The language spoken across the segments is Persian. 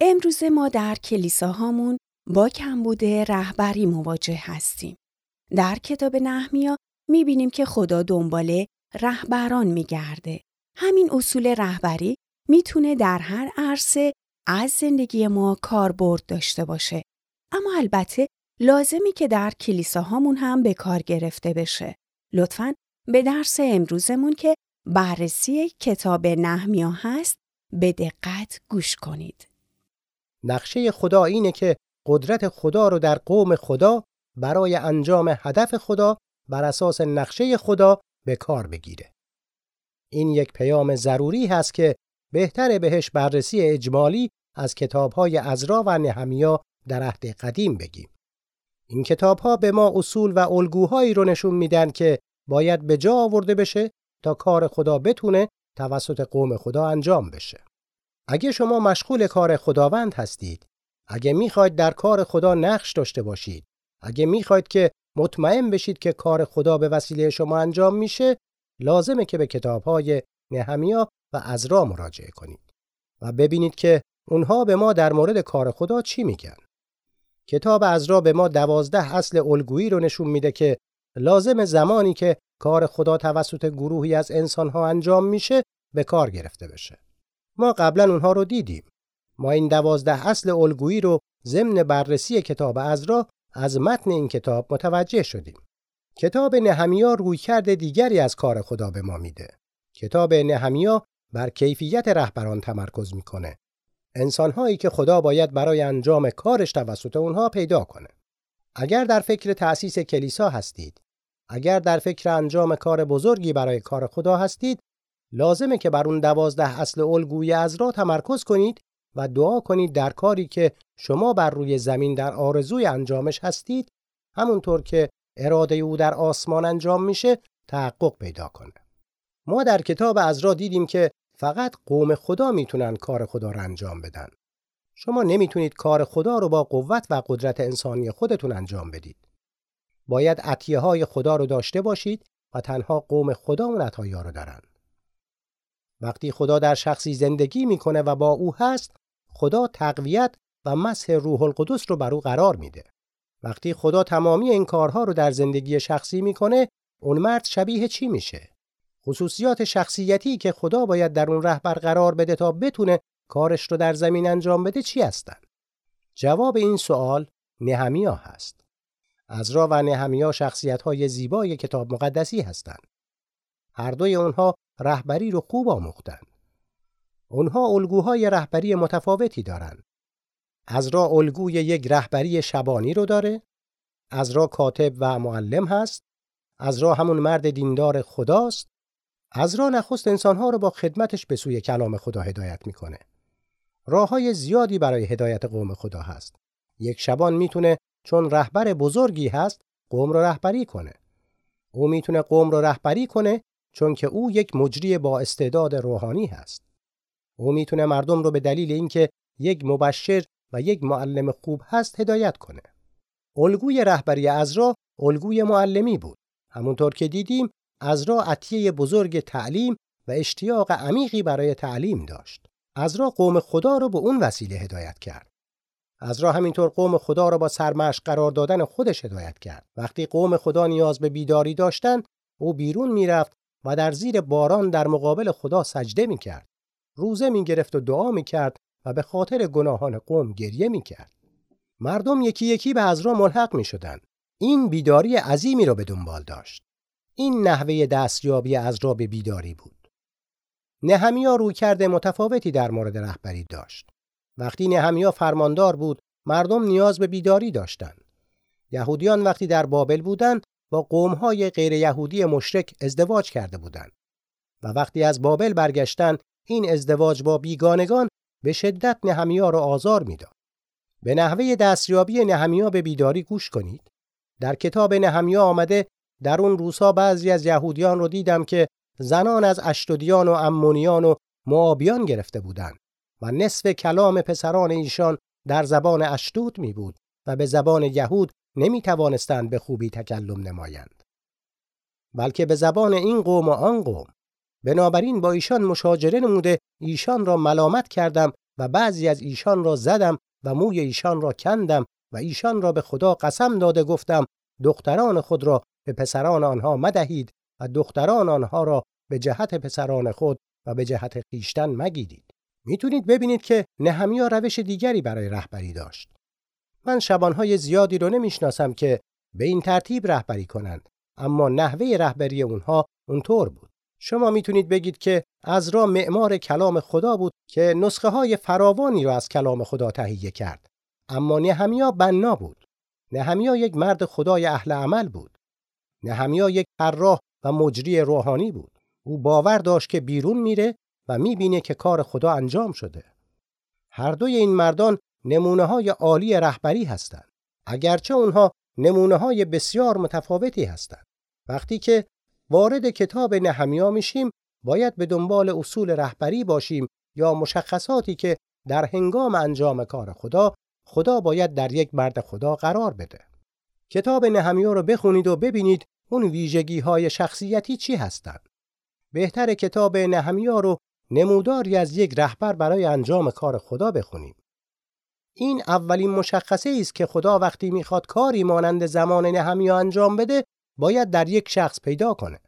امروز ما در کلیساهامون با کمبود رهبری مواجه هستیم. در کتاب نحمیا می‌بینیم که خدا دنبال رهبران میگرده. همین اصول رهبری می‌تونه در هر عرصه از زندگی ما کاربرد داشته باشه. اما البته لازمی که در کلیساهامون هم به کار گرفته بشه. لطفاً به درس امروزمون که بررسی کتاب نحمیا هست به دقت گوش کنید. نقشه خدا اینه که قدرت خدا رو در قوم خدا برای انجام هدف خدا بر اساس نقشه خدا به کار بگیره. این یک پیام ضروری هست که بهتره بهش بررسی اجمالی از کتابهای ازرا و نهمیا در عهد قدیم بگیم. این کتابها به ما اصول و الگوهایی رو نشون میدن که باید به جا آورده بشه تا کار خدا بتونه توسط قوم خدا انجام بشه. اگه شما مشغول کار خداوند هستید، اگه می‌خواید در کار خدا نقش داشته باشید، اگه می‌خواید که مطمئن بشید که کار خدا به وسیله شما انجام میشه، لازمه که به کتابهای نهمیا و ازرا مراجعه کنید و ببینید که اونها به ما در مورد کار خدا چی میگن. کتاب ازرا به ما دوازده اصل الگویی رو نشون میده که لازم زمانی که کار خدا توسط گروهی از انسانها انجام میشه به کار گرفته بشه. ما قبلا اونها رو دیدیم. ما این دوازده اصل الگویی رو ضمن بررسی کتاب ازرا از متن این کتاب متوجه شدیم. کتاب نهمیا رویکرد دیگری از کار خدا به ما میده. کتاب نهمیا بر کیفیت رهبران تمرکز می‌کنه. انسانهایی که خدا باید برای انجام کارش توسط اونها پیدا کنه. اگر در فکر تأسیس کلیسا هستید، اگر در فکر انجام کار بزرگی برای کار خدا هستید، لازمه که بر اون دوازده اصل الگوی از را تمرکز کنید و دعا کنید در کاری که شما بر روی زمین در آرزوی انجامش هستید همونطور که اراده او در آسمان انجام میشه تحقق پیدا کنه. ما در کتاب را دیدیم که فقط قوم خدا می‌تونن کار خدا را انجام بدن. شما نمی‌تونید کار خدا رو با قوت و قدرت انسانی خودتون انجام بدید. باید عطیه های خدا رو داشته باشید و تنها قوم خدا اون عطایا رو دارن. وقتی خدا در شخصی زندگی می‌کنه و با او هست، خدا تقویت و مسح روح القدس رو بر او قرار میده. وقتی خدا تمامی این کارها رو در زندگی شخصی می‌کنه، اون مرد شبیه چی میشه؟ خصوصیات شخصیتی که خدا باید در اون رهبر قرار بده تا بتونه کارش رو در زمین انجام بده چی هستن؟ جواب این سوال نهمیا هست. ازرا و نهمیا شخصیت های زیبای کتاب مقدسی هستند. هر دوی اونها رهبری رو خوب آموختن. اونها الگوهای رهبری متفاوتی دارند. ازرا الگوی یک رهبری شبانی رو داره. ازرا کاتب و معلم هست. ازرا همون مرد دیندار خداست. ازرا نخست انسانها رو با خدمتش به سوی کلام خدا هدایت می‌کنه. راه های زیادی برای هدایت قوم خدا هست. یک شبان می‌تونه چون رهبر بزرگی هست قوم رو رهبری کنه. او می‌تونه قوم رو رهبری کنه چون که او یک مجری با استعداد روحانی هست. او می‌تونه مردم رو به دلیل اینکه یک مبشر و یک معلم خوب هست هدایت کنه. الگوی رهبری ازرا الگوی معلمی بود. همونطور که دیدیم ازرا عطیه بزرگ تعلیم و اشتیاق عمیقی برای تعلیم داشت. ازرا قوم خدا رو به اون وسیله هدایت کرد. ازرا همینطور قوم خدا را با سرمشق قرار دادن خودش هدایت کرد. وقتی قوم خدا نیاز به بیداری داشتند، او بیرون می‌رفت و در زیر باران در مقابل خدا سجده می کرد. روزه می گرفت و دعا می کرد و به خاطر گناهان قوم گریه می کرد. مردم یکی یکی به ازرا ملحق می شدن. این بیداری عظیمی را به دنبال داشت. این نحوه دستیابی ازرا به بیداری بود. نهمیا روی کرده متفاوتی در مورد رهبری داشت. وقتی نهمیا فرماندار بود، مردم نیاز به بیداری داشتند. یهودیان وقتی در بابل بودند، با قومهای غیر یهودی مشرک ازدواج کرده بودند و وقتی از بابل برگشتن این ازدواج با بیگانگان به شدت نهمیا را آزار می‌داد. به نحوه دستیابی نهمیا به بیداری گوش کنید. در کتاب نهمیا آمده در اون روزها بعضی از یهودیان رو دیدم که زنان از اشتودیان و امونیان و معابیان گرفته بودند و نصف کلام پسران ایشان در زبان اشتود می بود و به زبان یهود نمی توانستند به خوبی تکلم نمایند. بلکه به زبان این قوم و آن قوم. بنابراین با ایشان مشاجره نموده ایشان را ملامت کردم و بعضی از ایشان را زدم و موی ایشان را کندم و ایشان را به خدا قسم داده گفتم دختران خود را به پسران آنها مدهید و دختران آنها را به جهت پسران خود و به جهت خیشتن مگیرید می‌تونید ببینید که نهمیا روش دیگری برای رهبری داشت. من شبانهای زیادی رو نمی‌شناسم که به این ترتیب رهبری کنند اما نحوه رهبری اونها اونطور بود. شما می‌تونید بگید که از را معمار کلام خدا بود که نسخه های فراوانی را از کلام خدا تهیه کرد. اما نهمیا بنا بود نهمیا یک مرد خدای اهل عمل بود نهمیا یک طراح و مجری روحانی بود. او باور داشت که بیرون میره و می‌بینه که کار خدا انجام شده. هر دوی این مردان نمونه های عالی رهبری هستند اگرچه اونها نمونه های بسیار متفاوتی هستند وقتی که وارد کتاب نهمیا میشیم باید به دنبال اصول رهبری باشیم یا مشخصاتی که در هنگام انجام کار خدا خدا باید در یک مرد خدا قرار بده. کتاب نهمیا رو بخونید و ببینید اون ویژگی های شخصیتی چی هستند. بهتر کتاب نهمیا رو نموداری از یک رهبر برای انجام کار خدا بخونیم. این اولین مشخصه است که خدا وقتی می‌خواد کاری مانند زمان نهمیا انجام بده باید در یک شخص پیدا کنه.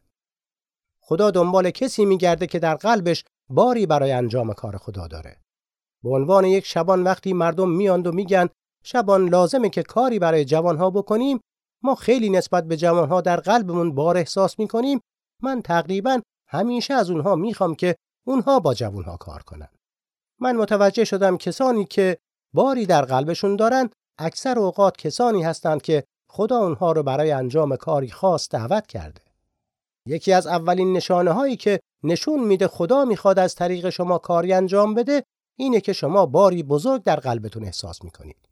خدا دنبال کسی میگرده که در قلبش باری برای انجام کار خدا داره. به عنوان یک شبان وقتی مردم میاند و میگن شبان لازمه که کاری برای جوانها بکنیم ما خیلی نسبت به جوانها در قلبمون بار احساس می‌کنیم من تقریبا همیشه از اونها می‌خوام که اونها با جوانها کار کنن من متوجه شدم کسانی که باری در قلبشون دارن اکثر اوقات کسانی هستند که خدا اونها رو برای انجام کاری خاص دعوت کرده یکی از اولین نشانه هایی که نشون میده خدا می‌خواد از طریق شما کاری انجام بده اینه که شما باری بزرگ در قلبتون احساس می‌کنید.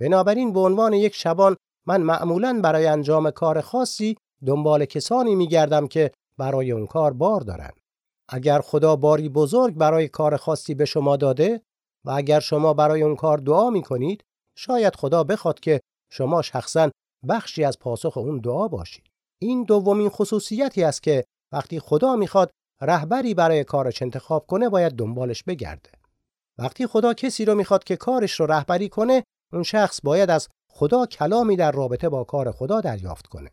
بنابراین به عنوان یک شبان من معمولا برای انجام کار خاصی دنبال کسانی میگردم که برای اون کار بار دارن. اگر خدا باری بزرگ برای کار خاصی به شما داده و اگر شما برای اون کار دعا می‌کنید شاید خدا بخواد که شما شخصا بخشی از پاسخ اون دعا باشید. این دومین خصوصیتی است که وقتی خدا می‌خواد رهبری برای کارش انتخاب کنه باید دنبالش بگرده. وقتی خدا کسی رو می‌خواد که کارش رو رهبری کنه، اون شخص باید از خدا کلامی در رابطه با کار خدا دریافت کنه.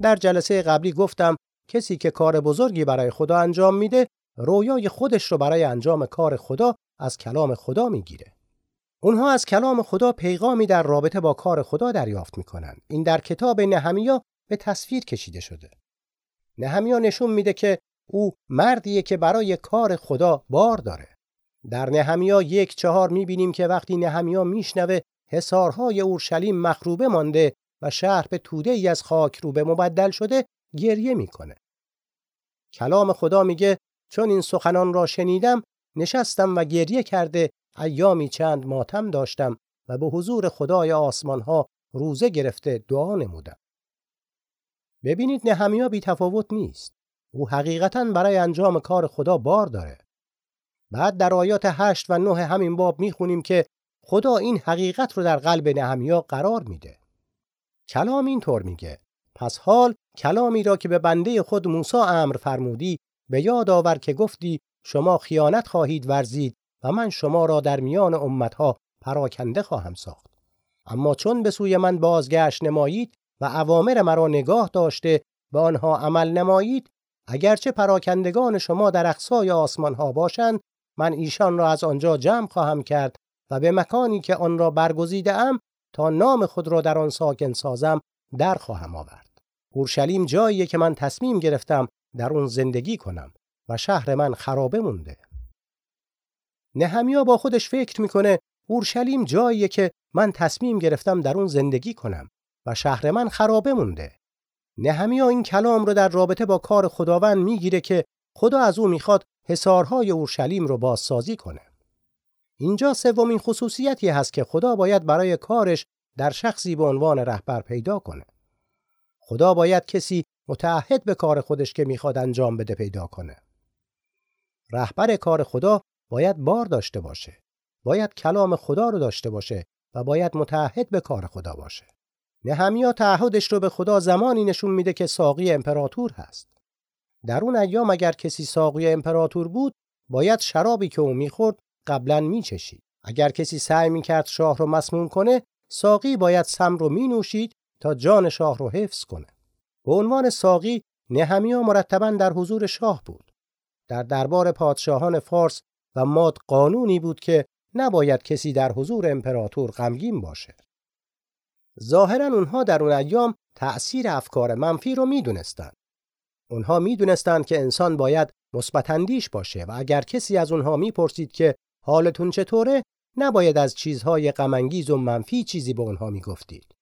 در جلسه قبلی گفتم کسی که کار بزرگی برای خدا انجام میده، رویای خودش رو برای انجام کار خدا از کلام خدا می‌گیره. اونها از کلام خدا پیغامی در رابطه با کار خدا دریافت می‌کنن. این در کتاب نهمیا به تصویر کشیده شده. نهمیا نشون میده که او مردیه که برای کار خدا بار داره. در نهمیا یک چهار می‌بینیم که وقتی نهمیا میشنوه حسارهای اورشلیم مخروبه مانده و شهر به توده ای از خاک رو به مبدل شده گریه می‌کنه. کلام خدا میگه چون این سخنان را شنیدم نشستم و گریه کرده ایامی چند ماتم داشتم و به حضور خدای آسمان ها روزه گرفته دعا نمودم. ببینید نهمیا بی تفاوت نیست. او حقیقتا برای انجام کار خدا بار داره. بعد در آیات هشت و نه همین باب می‌خونیم که خدا این حقیقت رو در قلب نهمیا قرار میده. کلام اینطور میگه پس حال کلامی را که به بنده خود موسی امر فرمودی به یاد آور که گفتی شما خیانت خواهید ورزید و من شما را در میان امتها پراکنده خواهم ساخت. اما چون به سوی من بازگشت نمایید و اوامر مرا نگاه داشته به آنها عمل نمایید اگرچه پراکندگان شما در اقصای آسمان ها باشند من ایشان را از آنجا جمع خواهم کرد و به مکانی که آن را برگزیده ام تا نام خود را در آن ساکن سازم در خواهم آورد اورشلیم جاییه که من تصمیم گرفتم در اون زندگی کنم و شهر من خرابه مونده نهمیا با خودش فکر می‌کنه اورشلیم جاییه که من تصمیم گرفتم در اون زندگی کنم و شهر من خرابه مونده نهمیا این کلام رو در رابطه با کار خداوند می‌گیره که خدا از او می‌خواد حصارهای اورشلیم رو بازسازی کنه. اینجا سومین خصوصیتی هست که خدا باید برای کارش در شخصی به عنوان رهبر پیدا کنه. خدا باید کسی متعهد به کار خودش که می‌خواد انجام بده پیدا کنه. رهبر کار خدا باید بار داشته باشه. باید کلام خدا رو داشته باشه و باید متعهد به کار خدا باشه. نهمیا تعهدش رو به خدا زمانی نشون میده که ساقی امپراتور هست. در اون ایام اگر کسی ساقی امپراتور بود باید شرابی که او می‌خورد قبلا میچشید اگر کسی سعی می‌کرد شاه رو مسموم کنه ساقی باید سم رو می نوشید تا جان شاه رو حفظ کنه به عنوان ساقی نهمیا مرتبا در حضور شاه بود در دربار پادشاهان فارس و ماد قانونی بود که نباید کسی در حضور امپراتور غمگین باشه. ظاهرا اونها در اون ایام تأثیر افکار منفی رو می‌دونستند اونها می‌دونستند که انسان باید مثبت باشه و اگر کسی از اونها می‌پرسید که حالتون چطوره نباید از چیزهای غمانگیز و منفی چیزی به اونها می‌گفتید.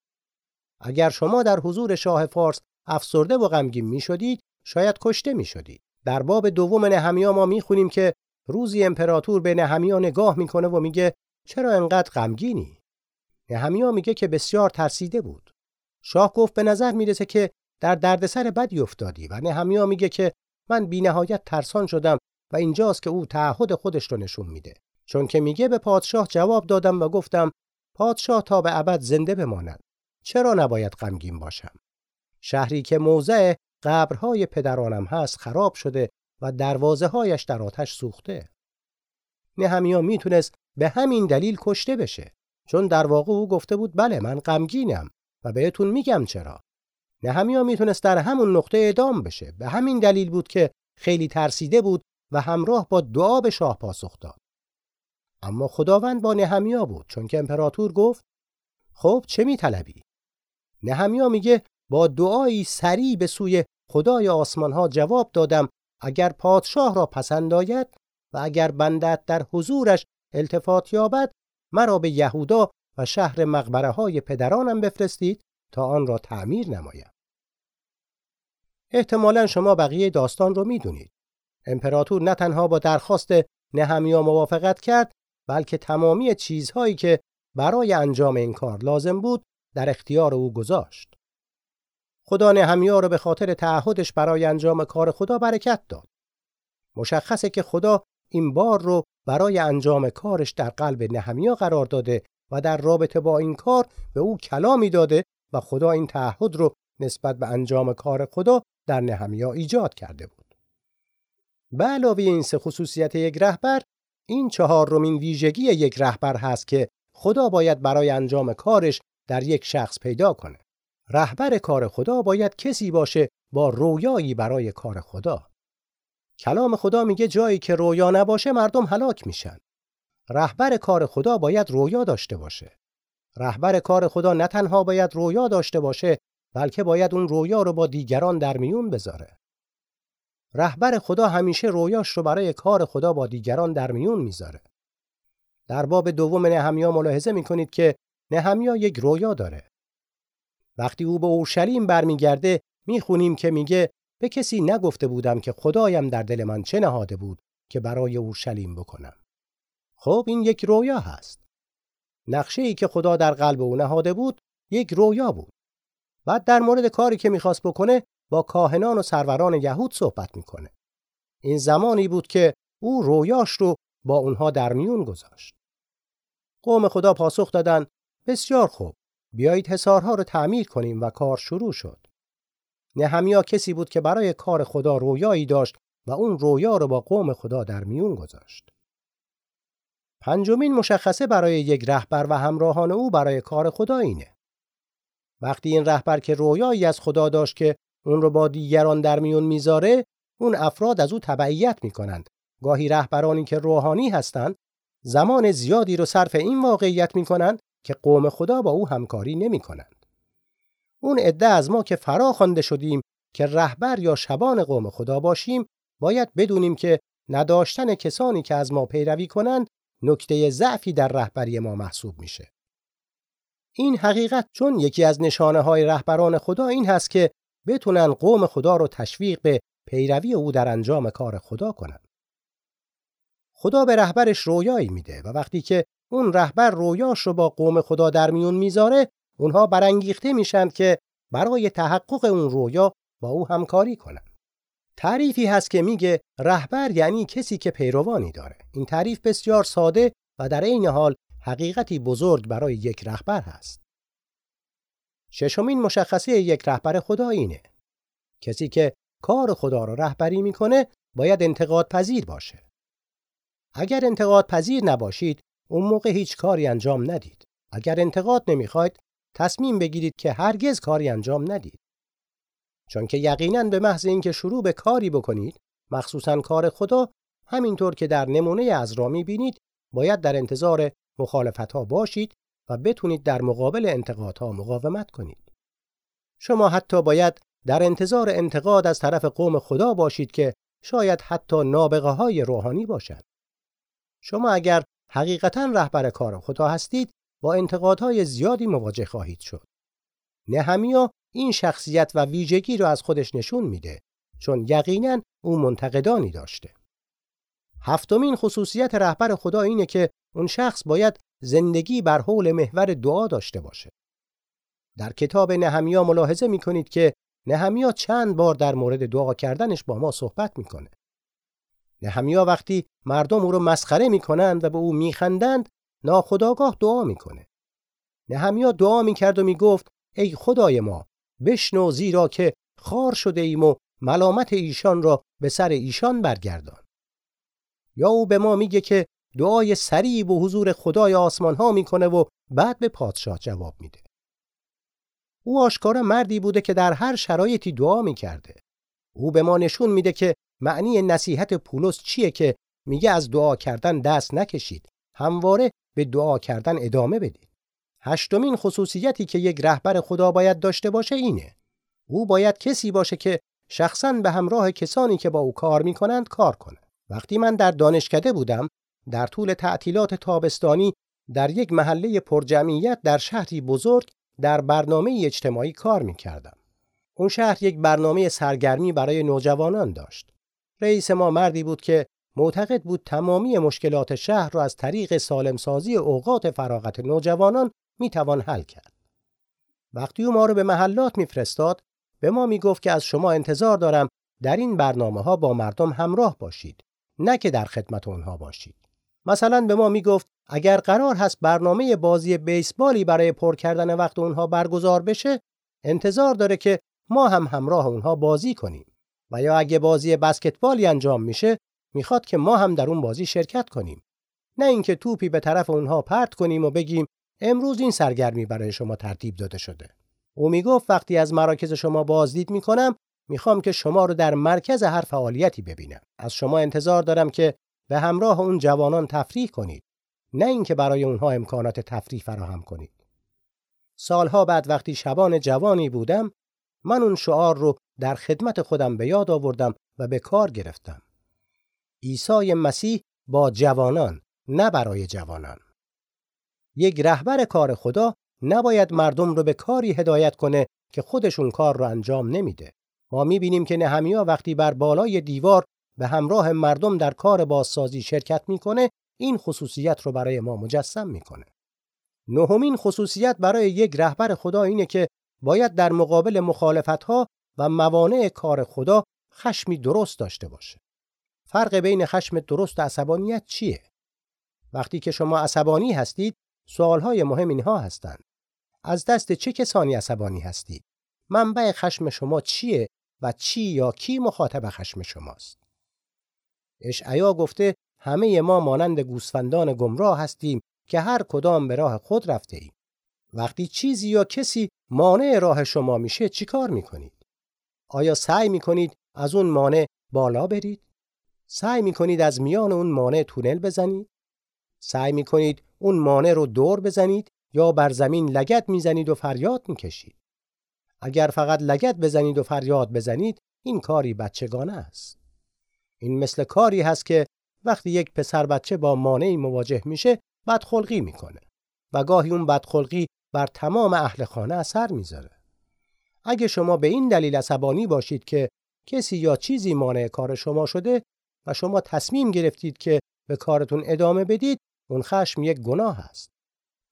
اگر شما در حضور شاه فارس افسرده و غمگین می‌شدید شاید کشته می‌شدید. در باب دوم نهمیا ما می‌خونیم که روزی امپراتور به نهمیا نگاه می‌کنه و میگه چرا انقدر غمگینی؟ نهمیا میگه که بسیار ترسیده بود. شاه گفت به نظر می‌رسه که در دردسر بدی افتادی و نهمیا میگه که من بینهایت ترسان شدم و اینجاست که او تعهد خودش رو نشون میده. چون که میگه به پادشاه جواب دادم و گفتم پادشاه تا به ابد زنده بماند. چرا نباید غمگین باشم؟ شهری که موضع قبرهای پدرانم هست خراب شده و دروازه هایش در آتش سوخته. نهمیا می‌تونست به همین دلیل کشته بشه چون در واقع او گفته بود بله من غمگینم و بهتون میگم چرا. نهمیا می‌تونست در همون نقطه اعدام بشه. به همین دلیل بود که خیلی ترسیده بود و همراه با دعا به شاه پاسخ داد. اما خداوند با نهمیا بود چون که امپراتور گفت خب چه میطلبی؟ نهمیا میگه با دعایی سریع به سوی خدای آسمان ها جواب دادم اگر پادشاه را پسند آید و اگر بندت در حضورش التفات یابد مرا به یهودا و شهر مقبره های پدرانم بفرستید تا آن را تعمیر نمایم. احتمالا شما بقیه داستان رو می‌دونید. امپراتور نه تنها با درخواست نهمیا موافقت کرد بلکه تمامی چیزهایی که برای انجام این کار لازم بود در اختیار او گذاشت. خدا نهمیا را به خاطر تعهدش برای انجام کار خدا برکت داد. مشخصه که خدا این بار رو برای انجام کارش در قلب نهمیا قرار داده و در رابطه با این کار به او کلامی داده و خدا این تعهد رو نسبت به انجام کار خدا در نهمیا ایجاد کرده بود. به علاوه این سه خصوصیت یک رهبر این چهار رومین ویژگی یک رهبر هست که خدا باید برای انجام کارش در یک شخص پیدا کنه. رهبر کار خدا باید کسی باشه با رویایی برای کار خدا. کلام خدا میگه جایی که رویا نباشه مردم هلاک میشن. رهبر کار خدا باید رویا داشته باشه. رهبر کار خدا نه تنها باید رویا داشته باشه بلکه باید اون رویا رو با دیگران در میون بذاره. رهبر خدا همیشه رویاش رو برای کار خدا با دیگران در میون می‌ذاره. در باب دوم نهمیا ملاحظه می‌کنید که نهمیا یک رویا داره. وقتی او به اورشلیم برمیگرده می‌خونیم که میگه به کسی نگفته بودم که خدایم در دل من چه نهاده بود که برای اورشلیم بکنم. خب این یک رویا هست. نقشه ای که خدا در قلب او نهاده بود یک رویا بود. بعد در مورد کاری که می‌خواست بکنه با کاهنان و سروران یهود صحبت می‌کنه. این زمانی بود که او رویاش رو با اونها در میون گذاشت. قوم خدا پاسخ دادن بسیار خوب بیایید حصارها رو تعمیر کنیم و کار شروع شد. نهمیا کسی بود که برای کار خدا رویایی داشت و اون رویا رو با قوم خدا در میون گذاشت. پنجمین مشخصه برای یک رهبر و همراهان او برای کار خدا اینه. وقتی این رهبر که رویایی از خدا داشت که اون رو با دیگران در میون می‌ذاره، اون افراد از او تبعیت می‌کنند. گاهی رهبرانی که روحانی هستند، زمان زیادی رو صرف این واقعیت می‌کنند که قوم خدا با او همکاری نمی‌کنند. اون عده از ما که فرا خوانده شدیم که رهبر یا شبان قوم خدا باشیم، باید بدونیم که نداشتن کسانی که از ما پیروی کنند نکته ضعفی در رهبری ما محسوب میشه. این حقیقت چون یکی از نشانه های رهبران خدا این هست که بتونن قوم خدا رو تشویق به پیروی او در انجام کار خدا کنند. خدا به رهبرش رویایی میده و وقتی که اون رهبر رویاش رو با قوم خدا در میون می‌ذاره اونها برانگیخته میشن که برای تحقق اون رویا با او همکاری کنند. تعریفی هست که میگه رهبر یعنی کسی که پیروانی داره. این تعریف بسیار ساده و در عین حال حقیقتی بزرگ برای یک رهبر هست. ششمین مشخصه یک رهبر خدا اینه. کسی که کار خدا را رهبری می‌کنه باید انتقاد پذیر باشه. اگر انتقاد پذیر نباشید اون موقع هیچ کاری انجام ندید. اگر انتقاد نمی‌خواید تصمیم بگیرید که هرگز کاری انجام ندید. چون که یقینا به محض اینکه شروع به کاری بکنید مخصوصا کار خدا همینطور که در نمونه از را می‌بینید باید در انتظار مخالفت ها باشید و بتونید در مقابل انتقادها مقاومت کنید. شما حتی باید در انتظار انتقاد از طرف قوم خدا باشید که شاید حتی نابغه های روحانی باشند. شما اگر حقیقتا رهبر کار خدا هستید با انتقادهای زیادی مواجه خواهید شد. نهمیا این شخصیت و ویژگی را از خودش نشون میده چون یقینا او منتقدانی داشته. هفتمین خصوصیت رهبر خدا اینه که اون شخص باید زندگی بر حول محور دعا داشته باشه. در کتاب نهمیا ملاحظه می‌کنید که نهمیا چند بار در مورد دعا کردنش با ما صحبت می‌کنه. نهمیا وقتی مردم او رو مسخره می‌کنند و به او میخندند ناخداگاه دعا می‌کنه. نهمیا دعا می‌کرد و می‌گفت ای خدای ما بشنو زیرا که خار شده ایم و ملامت ایشان را به سر ایشان برگردان. یا او به ما میگه که دعای سریع و حضور خدای آسمان ها می‌کنه و بعد به پادشاه جواب میده. او آشکارا مردی بوده که در هر شرایطی دعا می‌کرده. او به ما نشون میده که معنی نصیحت پولس چیه که میگه از دعا کردن دست نکشید. همواره به دعا کردن ادامه بدید. هشتمین خصوصیتی که یک رهبر خدا باید داشته باشه اینه. او باید کسی باشه که شخصا به همراه کسانی که با او کار می‌کنند کار کنه. وقتی من در دانشکده بودم در طول تعطیلات تابستانی در یک محله پرجمعیت در شهری بزرگ در برنامه اجتماعی کار می کردم. اون شهر یک برنامه سرگرمی برای نوجوانان داشت. رئیس ما مردی بود که معتقد بود تمامی مشکلات شهر را از طریق سالمسازی اوقات فراغت نوجوانان می توان حل کرد. وقتی او ما رو به محلات میفرستاد به ما می گفت که از شما انتظار دارم در این برنامه ها با مردم همراه باشید نه که در خدمت اونها باشید. مثلا به ما می‌گفت اگر قرار هست برنامه بازی بیسبالی برای پر کردن وقت اونها برگزار بشه انتظار داره که ما هم همراه اونها بازی کنیم و یا اگه بازی بسکتبالی انجام میشه می‌خواد که ما هم در اون بازی شرکت کنیم. نه اینکه توپی به طرف اونها پرت کنیم و بگیم امروز این سرگرمی برای شما ترتیب داده شده. او می‌گفت وقتی از مراکز شما بازدید می‌کنم می‌خوام که شما رو در مرکز هر فعالیتی ببینم. از شما انتظار دارم که به همراه اون جوانان تفریح کنید. نه اینکه برای اونها امکانات تفریح فراهم کنید. سالها بعد وقتی شبان جوانی بودم من اون شعار رو در خدمت خودم به یاد آوردم و به کار گرفتم. عیسی مسیح با جوانان نه برای جوانان. یک رهبر کار خدا نباید مردم رو به کاری هدایت کنه که خودشون کار رو انجام نمیده. ما می‌بینیم که نهمیا وقتی بر بالای دیوار به همراه مردم در کار بازسازی شرکت می‌کنه این خصوصیت رو برای ما مجسم می‌کنه. نهمین خصوصیت برای یک رهبر خدا اینه که باید در مقابل مخالفت ها و موانع کار خدا خشمی درست داشته باشه. فرق بین خشم درست و عصبانیت چیه؟ وقتی که شما عصبانی هستید، سوالهای مهم اینها هستند. از دست چه کسانی عصبانی هستید؟ منبع خشم شما چیه و چی یا کی مخاطب خشم شماست؟ اشعیا گفته همه ما مانند گوسفندان گمراه هستیم که هر کدام به راه خود رفته ایم. وقتی چیزی یا کسی مانع راه شما میشه چیکار می‌کنید؟ آیا سعی می‌کنید از اون مانع بالا برید؟ سعی می‌کنید از میان اون مانع تونل بزنید؟ سعی می‌کنید اون مانع رو دور بزنید یا بر زمین لگت می‌زنید و فریاد می‌کشید؟ اگر فقط لگت بزنید و فریاد بزنید این کاری بچگانه است. این مثل کاری هست که وقتی یک پسر بچه با مانعی مواجه میشه بدخلقی می‌کنه و گاهی اون بدخلقی بر تمام اهل خانه اثر می‌ذاره. اگه شما به این دلیل عصبانی باشید که کسی یا چیزی مانع کار شما شده و شما تصمیم گرفتید که به کارتون ادامه بدید اون خشم یک گناه است.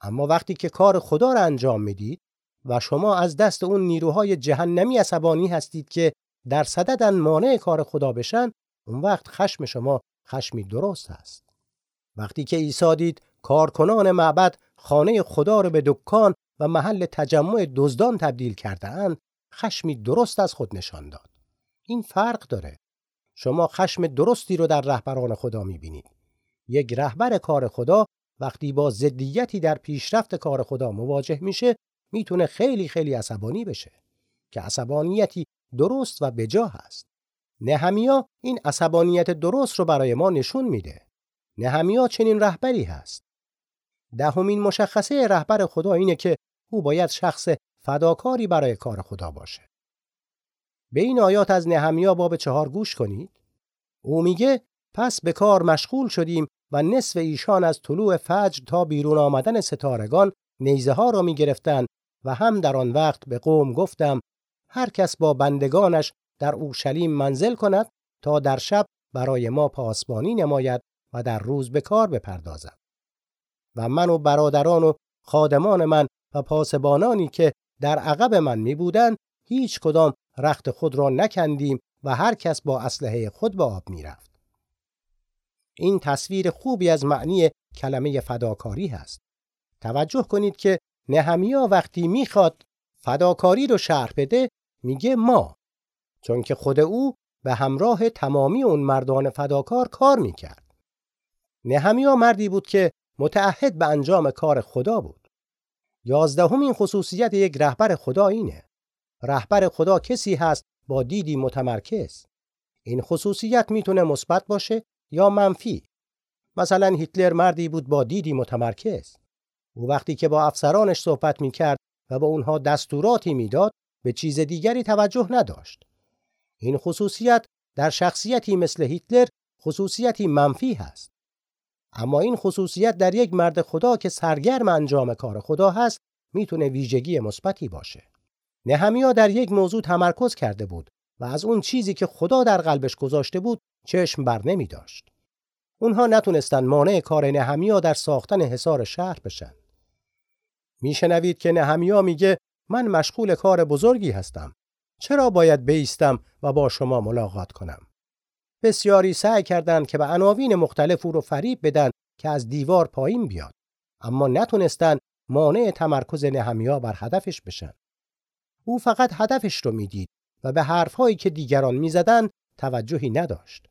اما وقتی که کار خدا را انجام می‌دید و شما از دست اون نیروهای جهنمی عصبانی هستید که در صددن مانع کار خدا بشن اون وقت خشم شما خشمی درست است. وقتی که عیسی دید کارکنان معبد خانه خدا را به دکان و محل تجمع دزدان تبدیل کرده اند، خشمی درست از خود نشان داد. این فرق داره. شما خشم درستی رو در رهبران خدا می‌بینید. یک رهبر کار خدا وقتی با ضدیتی در پیشرفت کار خدا مواجه میشه می‌تونه خیلی خیلی عصبانی بشه که عصبانیتی درست و بجا هست. نهمیا این عصبانیت درست رو برای ما نشون میده. نهمیا چنین رهبری هست. دهمین مشخصه رهبر خدا اینه که او باید شخص فداکاری برای کار خدا باشه. به این آیات از نهمیا باب چهار گوش کنید. او میگه پس به کار مشغول شدیم و نصف ایشان از طلوع فجر تا بیرون آمدن ستارگان نیزه ها را می گرفتن و هم در آن وقت به قوم گفتم هر کس با بندگانش در اورشلیم منزل کند تا در شب برای ما پاسبانی نماید و در روز به کار بپردازم و من و برادران و خادمان من و پاسبانانی که در عقب من می بودن هیچ کدام رخت خود را نکندیم و هر کس با اسلحه خود به آب می رفت. این تصویر خوبی از معنی کلمه فداکاری هست. توجه کنید که نهمیا وقتی می‌خواد فداکاری رو شرح بده میگه ما چون که خود او به همراه تمامی اون مردان فداکار کار می‌کرد. نهمیا مردی بود که متعهد به انجام کار خدا بود. یازدهمین خصوصیت یک رهبر خدا اینه. رهبر خدا کسی هست با دیدی متمرکز. این خصوصیت می‌تونه مثبت باشه یا منفی. مثلا هیتلر مردی بود با دیدی متمرکز. او وقتی که با افسرانش صحبت می‌کرد و به اونها دستوراتی می‌داد به چیز دیگری توجه نداشت. این خصوصیت در شخصیتی مثل هیتلر خصوصیتی منفی هست. اما این خصوصیت در یک مرد خدا که سرگرم انجام کار خدا هست می‌تونه ویژگی مثبتی باشه. نهمیا در یک موضوع تمرکز کرده بود و از اون چیزی که خدا در قلبش گذاشته بود چشم بر نمی داشت. اونها نتونستن مانع کار نهمیا در ساختن حصار شهر بشن. میشنوید که نهمیا میگه من مشغول کار بزرگی هستم. چرا باید بیستم و با شما ملاقات کنم؟ بسیاری سعی کردند که به عناوین مختلف او رو فریب بدن که از دیوار پایین بیاد اما نتونستن مانع تمرکز نهمیا بر هدفش بشن. او فقط هدفش رو می‌دید و به حرفهایی که دیگران می‌زدن توجهی نداشت.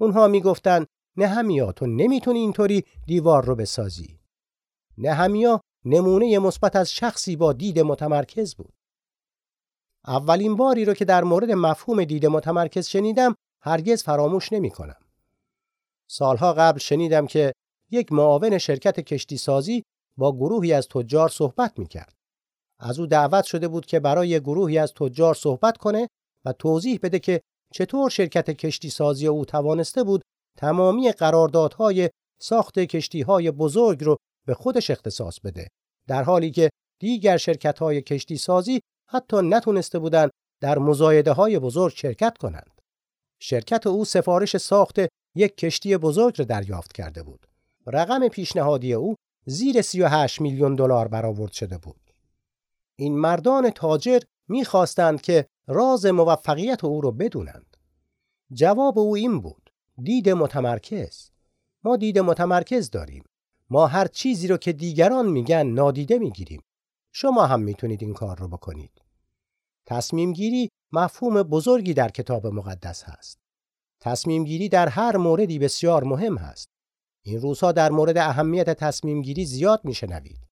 اونها می‌گفتن نهمیا تو نمی‌تونی اینطوری دیوار رو بسازی. نهمیا نمونه مثبت از شخصی با دید متمرکز بود. اولین باری رو که در مورد مفهوم دید متمرکز شنیدم هرگز فراموش نمی کنم. سالها قبل شنیدم که یک معاون شرکت کشتی سازی با گروهی از تجار صحبت می کرد. از او دعوت شده بود که برای گروهی از تجار صحبت کنه و توضیح بده که چطور شرکت کشتی سازی او توانسته بود تمامی قراردادهای ساخت کشتیهای بزرگ رو به خودش اختصاص بده در حالی که دیگر شرکت های کشتی سازی حتی نتونسته بودند در مزایده های بزرگ شرکت کنند. شرکت او سفارش ساخت یک کشتی بزرگ را دریافت کرده بود. رقم پیشنهادی او زیر 38 میلیون دلار برآورد شده بود. این مردان تاجر می‌خواستند که راز موفقیت او را بدونند. جواب او این بود: دید متمرکز. ما دید متمرکز داریم. ما هر چیزی رو که دیگران میگن نادیده می‌گیریم. شما هم می‌تونید این کار رو بکنید. تصمیم گیری مفهوم بزرگی در کتاب مقدس هست. تصمیم گیری در هر موردی بسیار مهم هست. این روزها در مورد اهمیت تصمیم گیری زیاد میشنوید.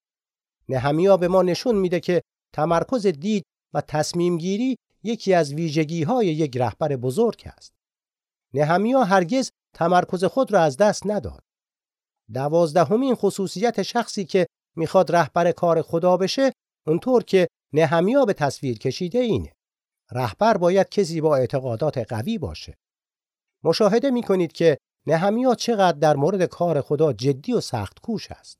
نهمیا به ما نشون میده که تمرکز دید و تصمیم گیری یکی از ویژگی های یک رهبر بزرگ است. نهمیا هرگز تمرکز خود را از دست نداد. دوازدهمین خصوصیت شخصی که می‌خواد رهبر کار خدا بشه اونطور که نهمیا به تصویر کشیده اینه. رهبر باید کسی با اعتقادات قوی باشه. مشاهده می‌کنید که نهمیا چقدر در مورد کار خدا جدی و سخت کوش است.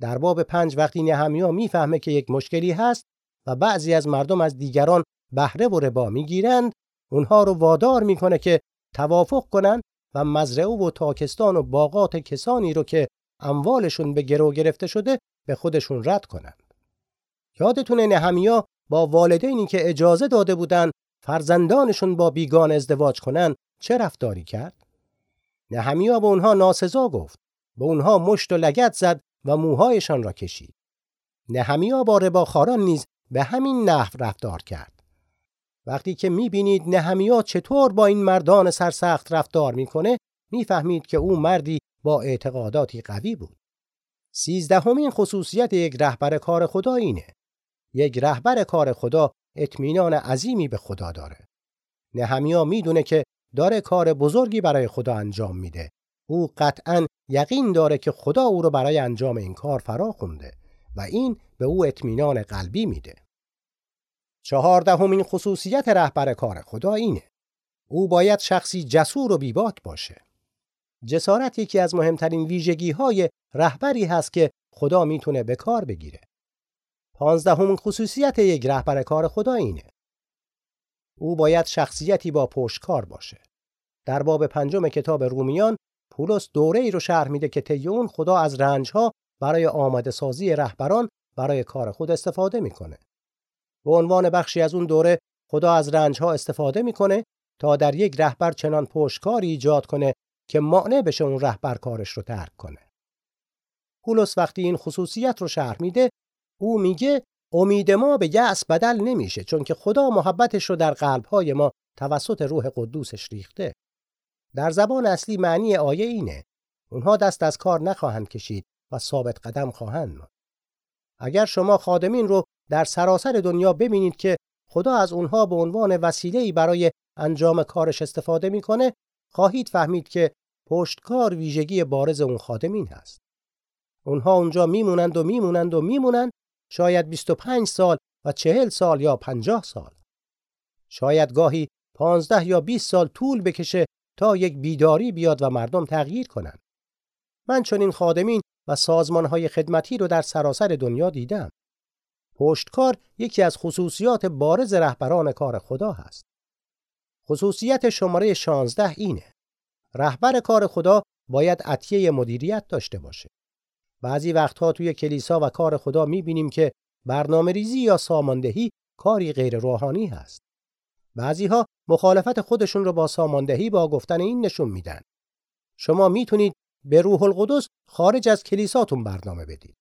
در باب پنج وقتی نهمیا می‌فهمه که یک مشکلی هست و بعضی از مردم از دیگران بهره و ربا می‌گیرند اونها رو وادار می‌کنه که توافق کنند و مزرعه و تاکستان و باغات کسانی رو که اموالشون به گرو گرفته شده به خودشون رد کنند. یادتونه نهمیا با والدینی که اجازه داده بودند فرزندانشون با بیگان ازدواج کنند چه رفتاری کرد؟ نهمیا به اونها ناسزا گفت. به اونها مشت و لگت زد و موهایشان را کشید. نهمیا با رباخاران نیز به همین نحو رفتار کرد. وقتی که می‌بینید نهمیا چطور با این مردان سرسخت رفتار می‌کنه می‌فهمید که او مردی با اعتقاداتی قوی بود. سیزدهمین خصوصیت یک رهبر کار خدا اینه. یک رهبر کار خدا اطمینان عظیمی به خدا داره. نهمیا می‌دونه که داره کار بزرگی برای خدا انجام میده. او قطعا یقین داره که خدا او رو برای انجام این کار فرا خونده و این به او اطمینان قلبی میده. چهاردهمین خصوصیت رهبر کار خدا اینه. او باید شخصی جسور و بیباک باشه. جسارت یکی از مهمترین ویژگی های رهبری هست که خدا می‌تونه به کار بگیره. پانزدهمین خصوصیت یک رهبر کار خدا اینه. او باید شخصیتی با پشتکار باشه. در باب پنجم کتاب رومیان پولس دوره ای رو شرح میده که طی اون خدا از رنجها برای آماده سازی رهبران برای کار خود استفاده می‌کنه. به عنوان بخشی از اون دوره خدا از رنجها استفاده می‌کنه تا در یک رهبر چنان پشتکاری ایجاد کنه که مانع بشه اون رهبر کارش رو ترک کنه. پولس وقتی این خصوصیت رو شرح میده او میگه امید ما به یأس بدل نمیشه چون که خدا محبتش رو در قلبهای ما توسط روح قدوسش ریخته. در زبان اصلی معنی آیه اینه اونها دست از کار نخواهند کشید و ثابت قدم خواهند ماند. اگر شما خادمین رو در سراسر دنیا ببینید که خدا از اونها به عنوان وسیله‌ای برای انجام کارش استفاده می‌کنه خواهید فهمید که پشتکار ویژگی بارز اون خادمین هست. اونها اونجا میمونند و میمونند و میمونند شاید 25 سال و 40 سال یا 50 سال. شاید گاهی 15 یا 20 سال طول بکشه تا یک بیداری بیاد و مردم تغییر کنند. من چنین خادمین و سازمانهای خدمتی رو در سراسر دنیا دیدم. پشتکار یکی از خصوصیات بارز رهبران کار خدا هست. خصوصیت شماره 16 اینه. رهبر کار خدا باید عطیه مدیریت داشته باشه. بعضی وقتها توی کلیسا و کار خدا می‌بینیم که برنامه ریزی یا ساماندهی کاری غیر روحانی هست. بعضی ها مخالفت خودشون رو با ساماندهی با گفتن این نشون میدن. شما می‌تونید به روح القدس خارج از کلیساتون برنامه بدید.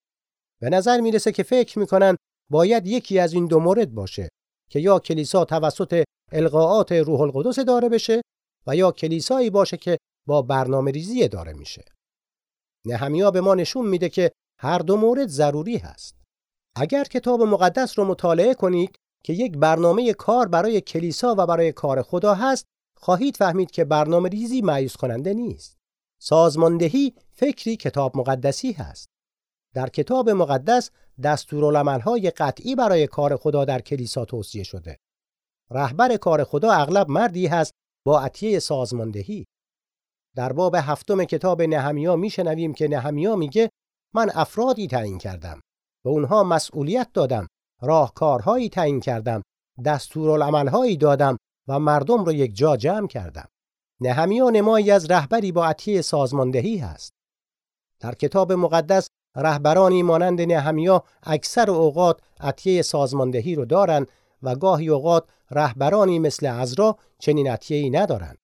به نظر می‌رسه که فکر می‌کنن باید یکی از این دو مورد باشه که یا کلیسا توسط القاعات روح القدس داره بشه و یا کلیسایی باشه که با برنامه ریزی داره میشه. نهمیا به ما نشون میده که هر دو مورد ضروری هست. اگر کتاب مقدس رو مطالعه کنید که یک برنامه کار برای کلیسا و برای کار خدا هست، خواهید فهمید که برنامه ریزی معیوس کننده نیست. سازماندهی فکری کتاب مقدسی هست. در کتاب مقدس دستورالعمل‌های قطعی برای کار خدا در کلیسا توصیه شده. رهبر کار خدا اغلب مردی هست با عطیه سازماندهی. در باب هفتم کتاب نهمیا میشنویم که نهمیا میگه من افرادی تعیین کردم. و اونها مسئولیت دادم راهکارهایی تعیین کردم دستورالعملهایی دادم و مردم رو یک جا جمع کردم. نهمیا نمایی از رهبری با عطیه سازماندهی هست. در کتاب مقدس رهبرانی مانند نهمیا اکثر اوقات عطیه سازماندهی رو دارند و گاهی اوقات رهبرانی مثل ازرا چنین عطیه‌ای ندارند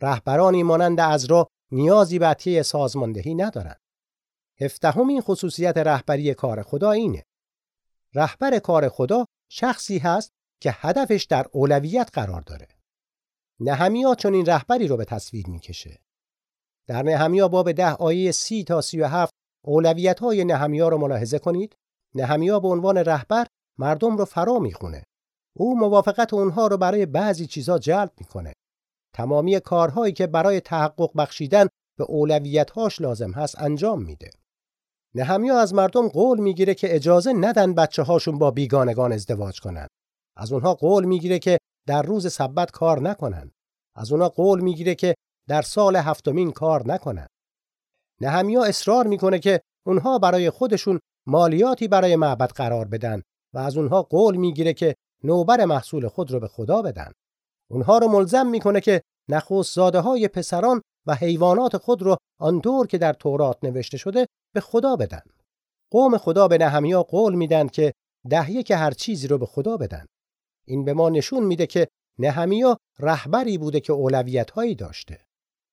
رهبرانی مانند ازرا نیازی به عطیه سازماندهی ندارند. هفدهمین خصوصیت رهبری کار خدا اینه. رهبر کار خدا شخصی هست که هدفش در اولویت قرار داره. نهمیا چون این رهبری رو به تصویر می‌کشه. در نهمیا باب ده آیه سی تا سی و هفت اولویت های نهمیا رو ملاحظه کنید. نهمیا به عنوان رهبر مردم رو فرا می‌خونه. او موافقت اونها رو برای بعضی چیزا جلب می‌کنه. تمامی کارهایی که برای تحقق بخشیدن به اولویتهاش لازم هست انجام میده نهمیا از مردم قول می‌گیره که اجازه ندن بچه هاشون با بیگانگان ازدواج کنن. از اونها قول می‌گیره که در روز سبت کار نکنن. از اونها قول می‌گیره که در سال هفتمین کار نکنن. نهمیا اصرار می‌کنه که اونها برای خودشون مالیاتی برای معبد قرار بدن و از اونها قول می‌گیره که نوبر محصول خود رو به خدا بدن. اونها رو ملزم می‌کنه که نخست زاده های پسران و حیوانات خود رو آنطور که در تورات نوشته شده به خدا بدن. قوم خدا به نهمیا قول میدن که دهیه که هر چیزی رو به خدا بدن. این به ما نشون میده که نهمیا رهبری بوده که اولویت هایی داشته.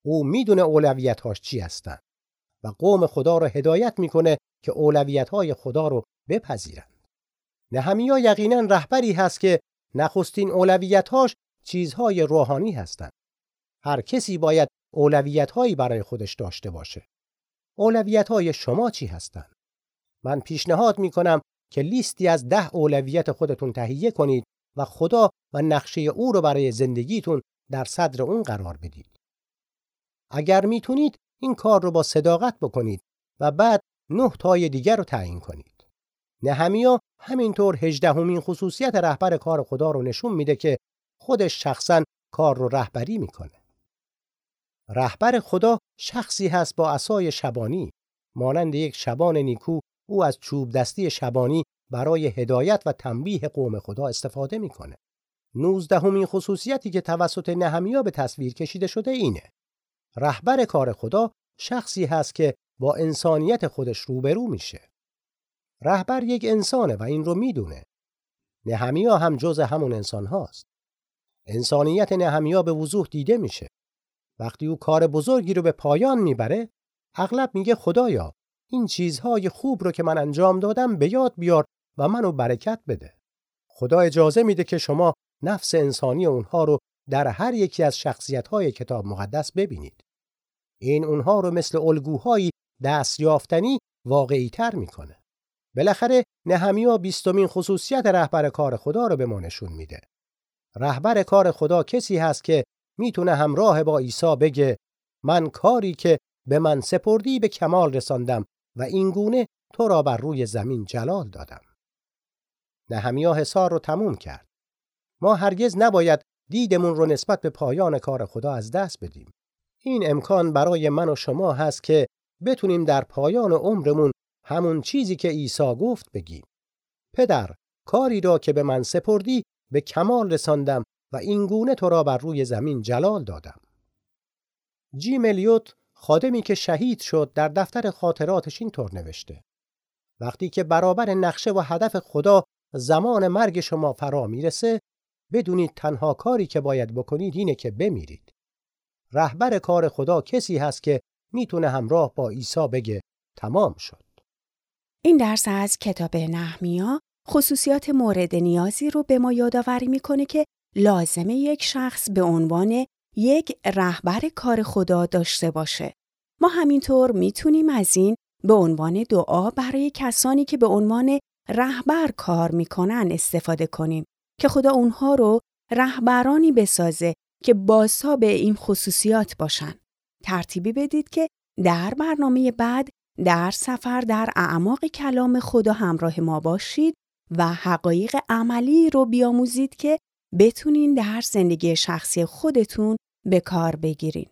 او می‌دونه اولویت هاش چی هستن و قوم خدا رو هدایت می‌کنه که اولویت های خدا رو بپذیرند. نهمیا یقینا رهبری هست که نخستین اولویت هاش چیزهای روحانی هستند. هر کسی باید اولویت هایی برای خودش داشته باشه. اولویت های شما چی هستند؟ من پیشنهاد می کنم که لیستی از ده اولویت خودتون تهیه کنید و خدا و نقشه او رو برای زندگیتون در صدر اون قرار بدید. اگر می‌تونید این کار رو با صداقت بکنید و بعد نه تای دیگر رو تعیین کنید. نهمیا همینطور هجدهمین خصوصیت رهبر کار خدا رو نشون میده که خودش شخصا کار رو رهبری می‌کنه. رهبر خدا شخصی هست با اسای شبانی مانند یک شبان نیکو او از چوب دستی شبانی برای هدایت و تنبیه قوم خدا استفاده می‌کنه. نوزدهمین خصوصیتی که توسط نهمیا به تصویر کشیده شده اینه. رهبر کار خدا شخصی هست که با انسانیت خودش روبرو میشه. رهبر یک انسانه و این رو می‌دونه. نهمیا هم جز همون انسان هاست. انسانیت نهمیا به وضوح دیده میشه. وقتی او کار بزرگی رو به پایان می‌بره، اغلب میگه خدایا این چیزهای خوب رو که من انجام دادم به یاد بیار و منو برکت بده. خدا اجازه میده که شما نفس انسانی اونها رو در هر یکی از شخصیت‌های کتاب مقدس ببینید. این اونها رو مثل الگوهایی دستیافتنی واقعی تر می‌کنه. بالاخره نهمیا بیستمین خصوصیت رهبر کار خدا رو به ما نشون میده. رهبر کار خدا کسی هست که می‌تونه همراه با عیسی بگه من کاری که به من سپردی به کمال رساندم و این گونه تو را بر روی زمین جلال دادم. نهمیا حصار رو تموم کرد. ما هرگز نباید دیدمون رو نسبت به پایان کار خدا از دست بدیم. این امکان برای من و شما هست که بتونیم در پایان عمرمون همون چیزی که عیسی گفت بگیم. پدر، کاری را که به من سپردی به کمال رساندم و این گونه تو را بر روی زمین جلال دادم. جی ملیوت خادمی که شهید شد در دفتر خاطراتش اینطور نوشته. وقتی که برابر نقشه و هدف خدا زمان مرگ شما فرا می‌رسه بدونید تنها کاری که باید بکنید اینه که بمیرید. رهبر کار خدا کسی هست که می‌تونه همراه با عیسی بگه تمام شد. این درس از کتاب نحمیا خصوصیات مورد نیازی رو به ما یادآوری می‌کنه که لازمه یک شخص به عنوان یک رهبر کار خدا داشته باشه. ما همینطور می‌تونیم از این به عنوان دعا برای کسانی که به عنوان رهبر کار می‌کنن استفاده کنیم که خدا اونها رو رهبرانی بسازه که به این خصوصیات باشن. ترتیبی بدید که در برنامه بعد در سفر در اعماق کلام خدا همراه ما باشید و حقایق عملی رو بیاموزید که بتونین در زندگی شخصی خودتون به کار بگیرین.